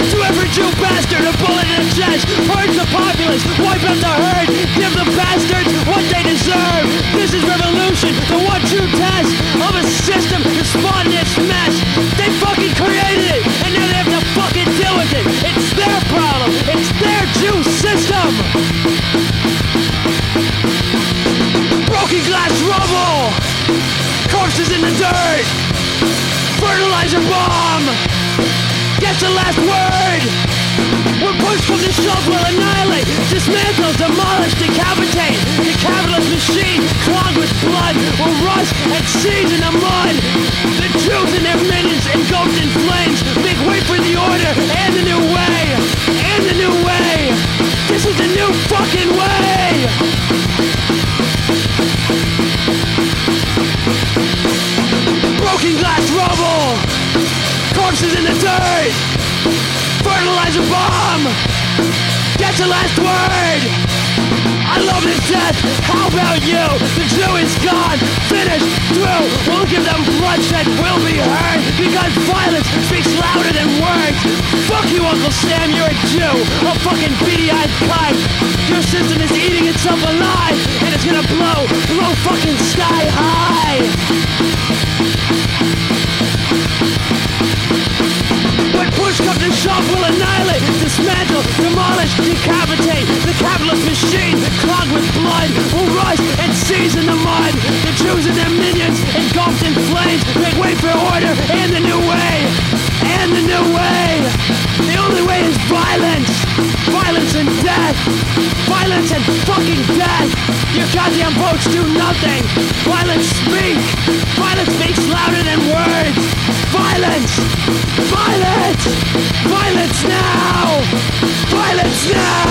To every Jew bastard, a bullet in the chest Purge the populace, wipe out the herd Give the bastards what they deserve. This is revolution, the one-two test Of a system that spawned this mess. They fucking created it, and now they have to fucking deal with it. It's their problem, it's their Jew system. Broken glass rubble Corpses in the dirt Fertilizer bomb from the shove will annihilate Dismantle, demolish, decapitate The capitalist machine clogged with blood Will rust and seize in the mud The Jews and their minions engulfed in flames. Make way for the order and the new way And the new way. This is the new fucking way. Broken glass rubble Corpses in the dirt Fertilizer bomb The last word. I love this death, how about you? The Jew is gone, finished, through. We'll give them bloodshed, We'll be heard. Because violence speaks louder than words. Fuck you Uncle Sam, you're a Jew. A fucking beady-eyed Your system is eating itself alive. And it's gonna blow, blow fucking sky high rust in the mud. The Jews and their minions, engulfed in flames, make way for order and the new way. And the new way. The only way is violence. Violence and death. Violence and fucking death. Your goddamn votes do nothing. Violence speak. Violence speaks louder than words. Violence! Violence! Violence now, violence now!